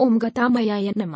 ఓం గతామయాయ నమ